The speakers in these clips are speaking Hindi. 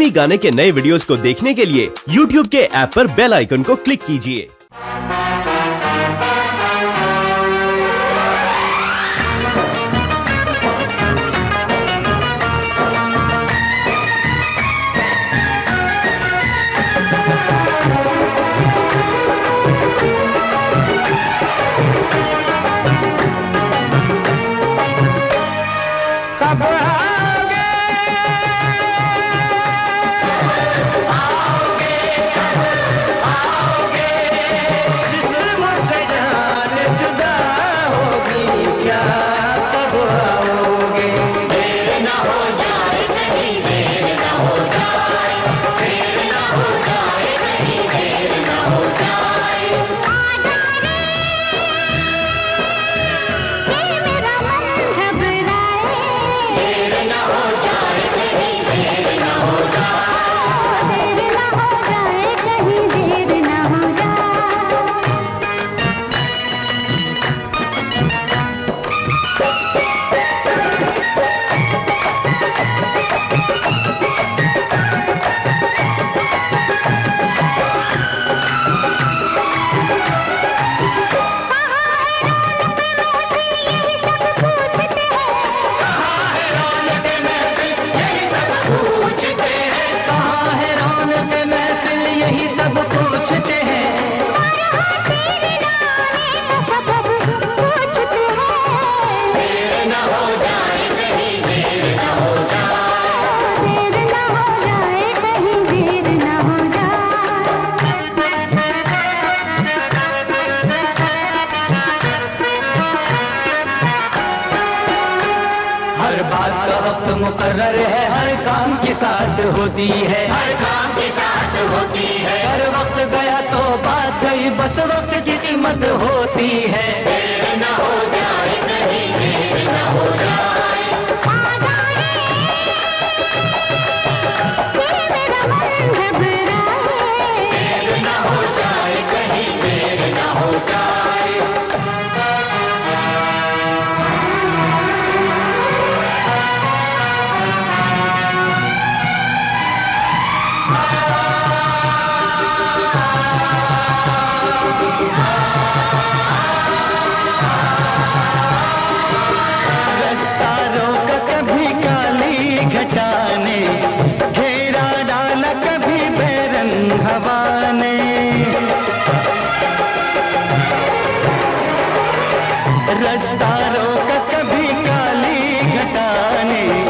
फिल्मी गाने के नए वीडियोस को देखने के लिए YouTube के ऐप पर बेल आइकन को क्लिक कीजिए। बात का वक्त मुकर्र है हर काम की साथ होती है। हर काम के साथ होती है। हर वक्त गया तो बात गई बस वक्त की कीमत होती है। रास्ता रोक कभी काली घटाने।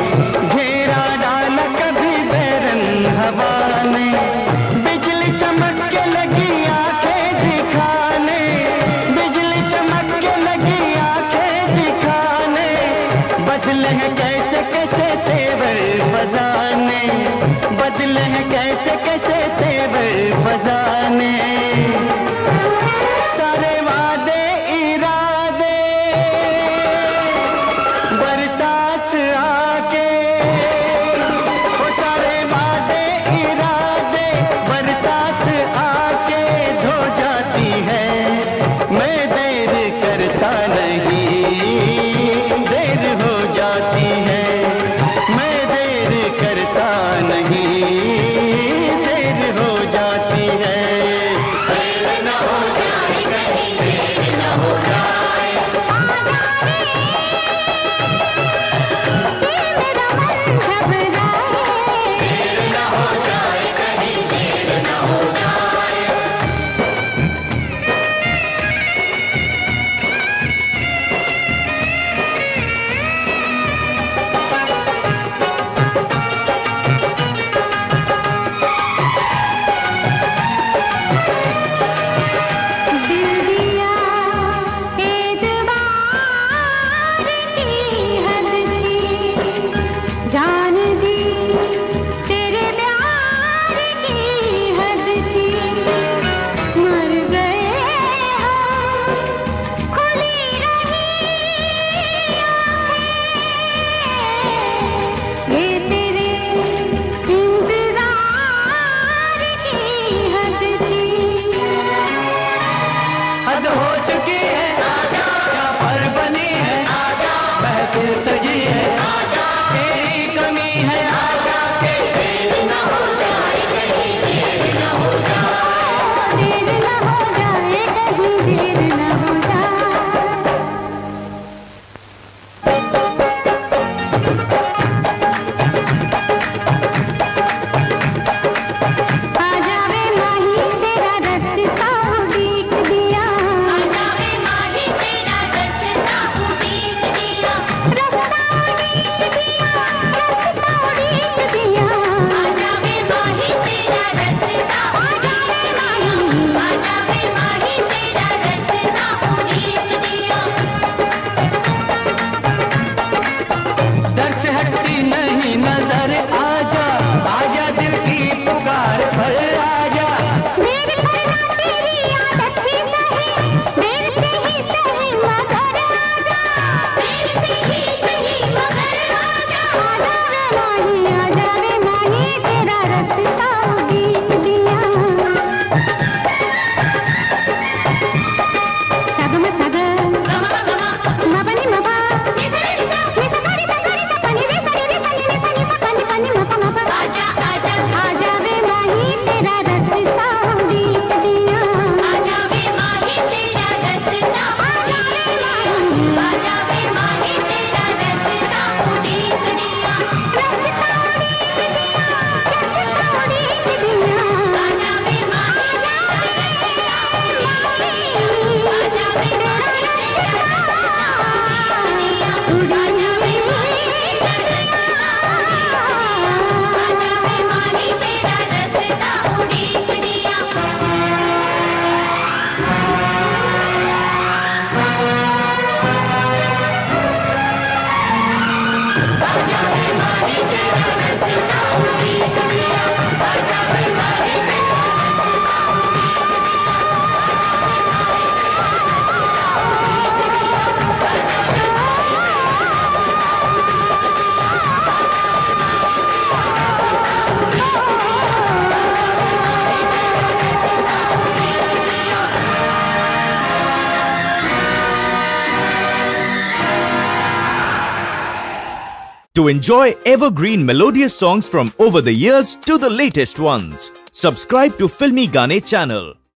to enjoy evergreen melodious songs from over the years to the latest ones. Subscribe to Filmy Gane channel.